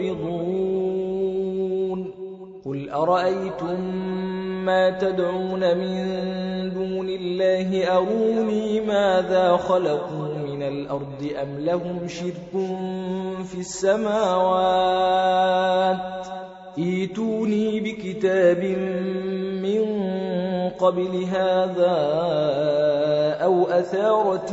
معرضون قل أرأيتم ما تدعون من دون الله أروني ماذا خلقوا من الأرض أم لهم شرك في السماوات ايتوني بكتاب من قبل هذا أو أثارة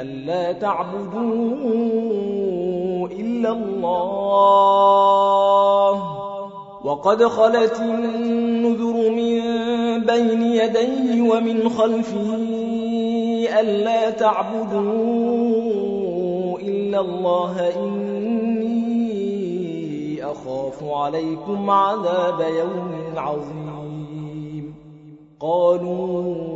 ألا تعبدوا إلا الله. وقد خلت النذر من بين يديه ومن خلفه ألا تعبدوا إلا الله. إني أخاف عليكم عذاب يوم عظيم. قالوا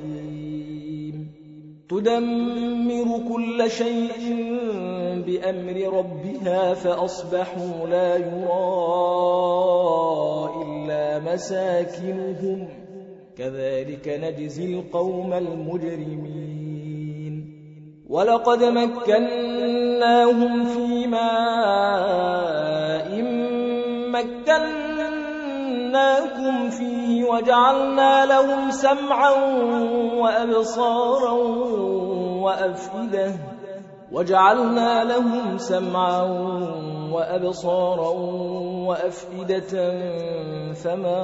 تدمر كل شيء بأمر ربها فأصبحوا لا يرى إلا مساكنهم. كذلك نجزي القوم المجرمين. ولقد مكناهم في ماء مكناكم فيه وجعلنا لهم سمعا وأبصارا وأفئدة وجعلنا لهم سمعا وأبصارا وأفئدة فما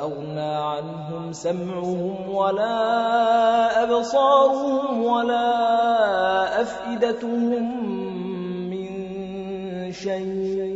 أغنى عنهم سمعهم ولا أبصارهم ولا أفئدتهم من شيء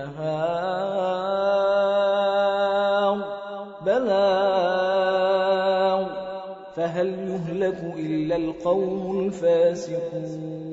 نهار بلاغ فهل يهلك إلا القوم الفاسقون؟